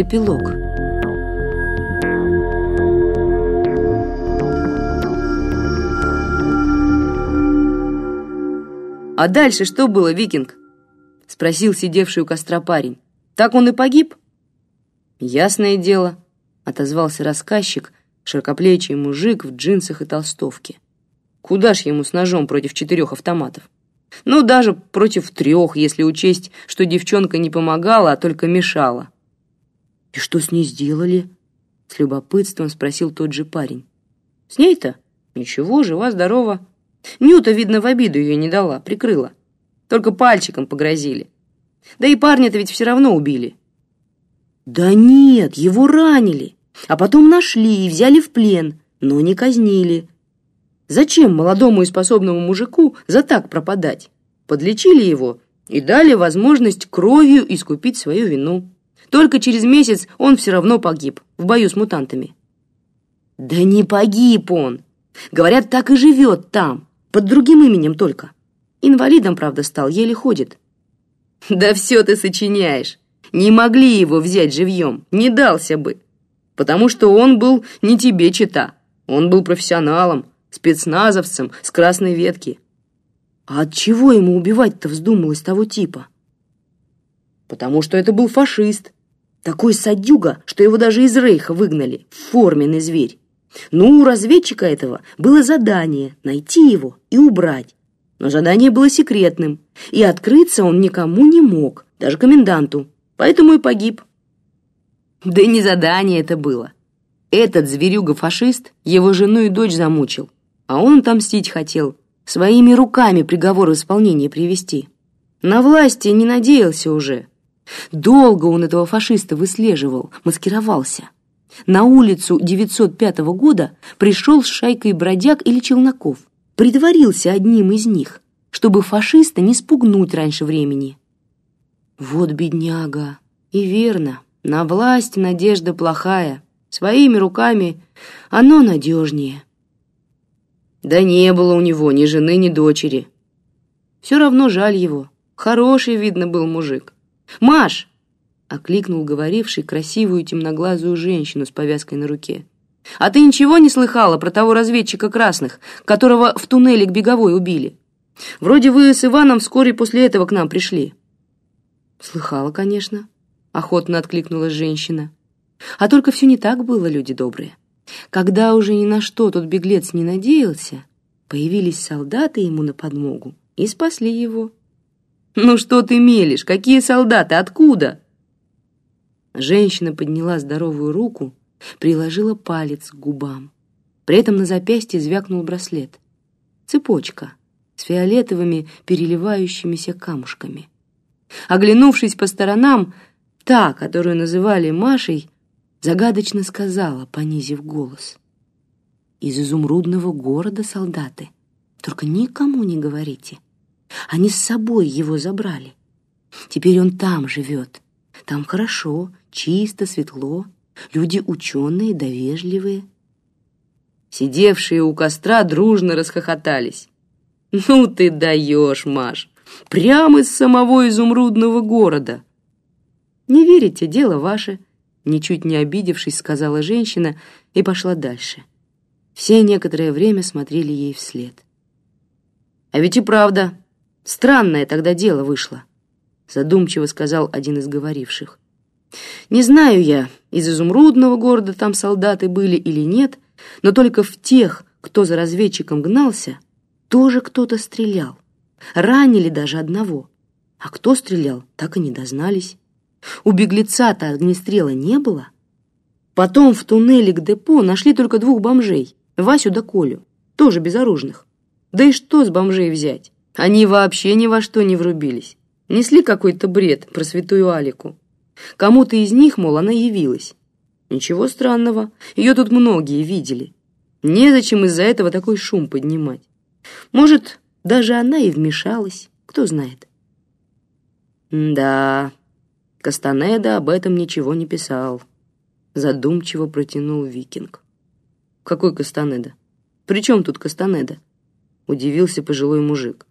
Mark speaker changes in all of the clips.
Speaker 1: Эпилог «А дальше что было, викинг?» — спросил сидевший у костра парень. «Так он и погиб?» «Ясное дело», — отозвался рассказчик, широкоплечий мужик в джинсах и толстовке. «Куда ж ему с ножом против четырех автоматов?» Ну, даже против трех, если учесть, что девчонка не помогала, а только мешала. «И что с ней сделали?» — с любопытством спросил тот же парень. «С ней-то? Ничего, жива-здорова. Нюта, видно, в обиду ее не дала, прикрыла. Только пальчиком погрозили. Да и парня-то ведь все равно убили». «Да нет, его ранили, а потом нашли и взяли в плен, но не казнили. Зачем молодому и способному мужику за так пропадать? Подлечили его и дали возможность кровью искупить свою вину. Только через месяц он все равно погиб в бою с мутантами. Да не погиб он. Говорят, так и живет там, под другим именем только. Инвалидом, правда, стал, еле ходит. Да все ты сочиняешь. Не могли его взять живьем, не дался бы. Потому что он был не тебе чита. Он был профессионалом, спецназовцем с красной ветки. А от чего ему убивать-то вздумалось того типа? Потому что это был фашист. Такой садюга, что его даже из рейха выгнали. Форменный зверь. Ну, у разведчика этого было задание найти его и убрать. Но задание было секретным, и открыться он никому не мог, даже коменданту. Поэтому и погиб. Да не задание это было. Этот зверюга-фашист его жену и дочь замучил а он отомстить хотел, своими руками приговор в исполнение привести. На власти не надеялся уже. Долго он этого фашиста выслеживал, маскировался. На улицу 905 года пришел с шайкой бродяг или челноков, притворился одним из них, чтобы фашиста не спугнуть раньше времени. Вот бедняга, и верно, на власть надежда плохая, своими руками оно надежнее. Да не было у него ни жены, ни дочери. Все равно жаль его. Хороший, видно, был мужик. «Маш!» — окликнул говоривший красивую темноглазую женщину с повязкой на руке. «А ты ничего не слыхала про того разведчика красных, которого в туннеле к Беговой убили? Вроде вы с Иваном вскоре после этого к нам пришли». «Слыхала, конечно», — охотно откликнулась женщина. «А только все не так было, люди добрые. Когда уже ни на что тот беглец не надеялся, появились солдаты ему на подмогу и спасли его. «Ну что ты мелешь? Какие солдаты? Откуда?» Женщина подняла здоровую руку, приложила палец к губам. При этом на запястье звякнул браслет. Цепочка с фиолетовыми переливающимися камушками. Оглянувшись по сторонам, та, которую называли Машей, загадочно сказала, понизив голос. «Из изумрудного города солдаты. Только никому не говорите. Они с собой его забрали. Теперь он там живет. Там хорошо, чисто, светло. Люди ученые, довежливые». Сидевшие у костра дружно расхохотались. «Ну ты даешь, Маш! Прямо из самого изумрудного города!» «Не верите, дело ваше», Ничуть не обидевшись, сказала женщина и пошла дальше. Все некоторое время смотрели ей вслед. «А ведь и правда, странное тогда дело вышло», задумчиво сказал один из говоривших. «Не знаю я, из изумрудного города там солдаты были или нет, но только в тех, кто за разведчиком гнался, тоже кто-то стрелял. Ранили даже одного. А кто стрелял, так и не дознались. У беглеца-то огнестрела не было. Потом в туннеле к депо нашли только двух бомжей, Васю да Колю, тоже безоружных. Да и что с бомжей взять? Они вообще ни во что не врубились. Несли какой-то бред про святую Алику. Кому-то из них, мол, она явилась. Ничего странного, ее тут многие видели. Незачем из-за этого такой шум поднимать. Может, даже она и вмешалась, кто знает. да, Кастанеда об этом ничего не писал. Задумчиво протянул викинг. Какой Кастанеда? При чем тут Кастанеда? Удивился пожилой мужик.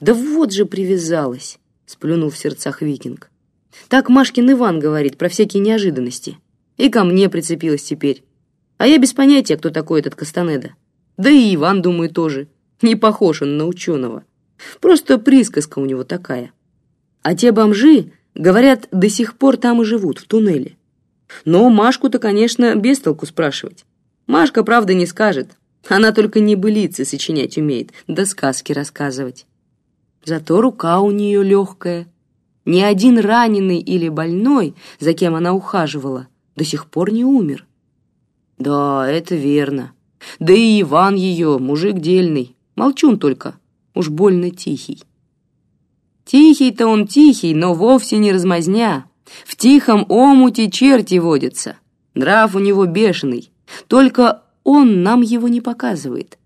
Speaker 1: Да вот же привязалась, сплюнул в сердцах викинг. Так Машкин Иван говорит про всякие неожиданности. И ко мне прицепилась теперь. А я без понятия, кто такой этот Кастанеда. Да и Иван, думаю, тоже. Не похож он на ученого. Просто присказка у него такая. А те бомжи, говорят, до сих пор там и живут, в туннеле. Но Машку-то, конечно, без толку спрашивать. Машка, правда, не скажет. Она только небылицы сочинять умеет, да сказки рассказывать. Зато рука у нее легкая. Ни один раненый или больной, за кем она ухаживала, до сих пор не умер. Да, это верно. Да и Иван ее, мужик дельный, молчун только, уж больно тихий. Тихий-то он тихий, но вовсе не размазня. В тихом омуте черти водятся. Нрав у него бешеный. Только он нам его не показывает.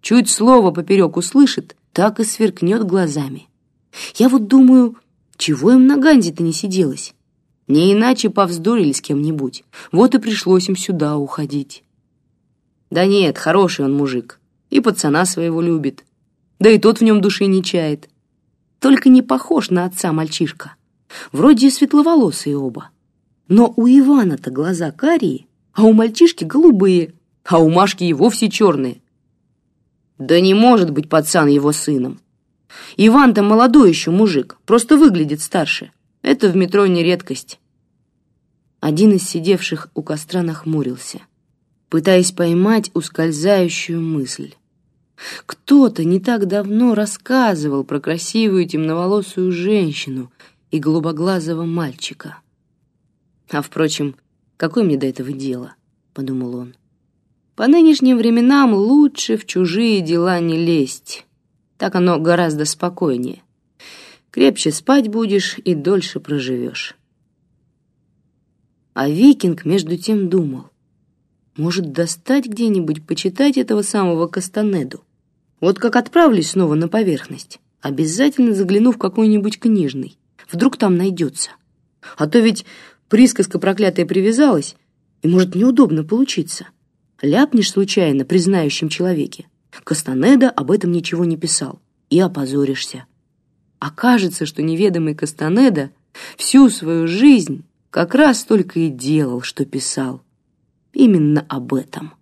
Speaker 1: Чуть слово поперек услышит, так и сверкнет глазами. Я вот думаю, чего им на Ганзе-то не сиделось? Не иначе повздорили с кем-нибудь. Вот и пришлось им сюда уходить. Да нет, хороший он мужик. И пацана своего любит. Да и тот в нем души не чает. Только не похож на отца мальчишка. Вроде светловолосые оба. Но у Ивана-то глаза карие, а у мальчишки голубые, а у Машки и вовсе черные. Да не может быть пацан его сыном. Иван-то молодой еще мужик, просто выглядит старше. Это в метро не редкость. Один из сидевших у костра нахмурился, пытаясь поймать ускользающую мысль. Кто-то не так давно рассказывал про красивую темноволосую женщину и голубоглазого мальчика. А, впрочем, какое мне до этого дело, подумал он. По нынешним временам лучше в чужие дела не лезть. Так оно гораздо спокойнее. Крепче спать будешь и дольше проживешь. А викинг между тем думал. Может, достать где-нибудь, почитать этого самого Кастанеду? Вот как отправлюсь снова на поверхность, обязательно загляну в какой-нибудь книжный. Вдруг там найдется. А то ведь присказка проклятая привязалась, и может неудобно получиться. Ляпнешь случайно при знающем человеке. Кастанеда об этом ничего не писал. И опозоришься. Окажется, что неведомый Кастанеда всю свою жизнь как раз только и делал, что писал. Именно об этом.